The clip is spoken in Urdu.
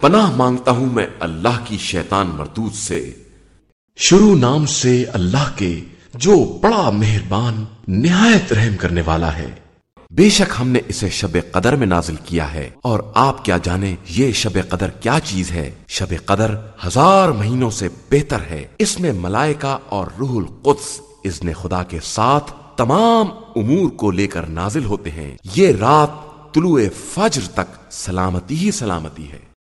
پناہ مانگتا ہوں میں اللہ کی شیطان مردود سے۔ شروع نام سے اللہ کے جو بڑا مہربان، نہایت رحم کرنے والا ہے۔ بے شک ہم نے اسے شب قدر میں نازل کیا ہے۔ اور آپ کیا جانے یہ شب قدر کیا چیز ہے؟ شب قدر ہزار مہینوں سے بہتر ہے۔ اس میں ملائکہ اور روح القدس اذن خدا کے ساتھ تمام امور کو لے کر نازل ہوتے ہیں۔ یہ رات طلوع فجر تک سلامتی ہی سلامتی ہے۔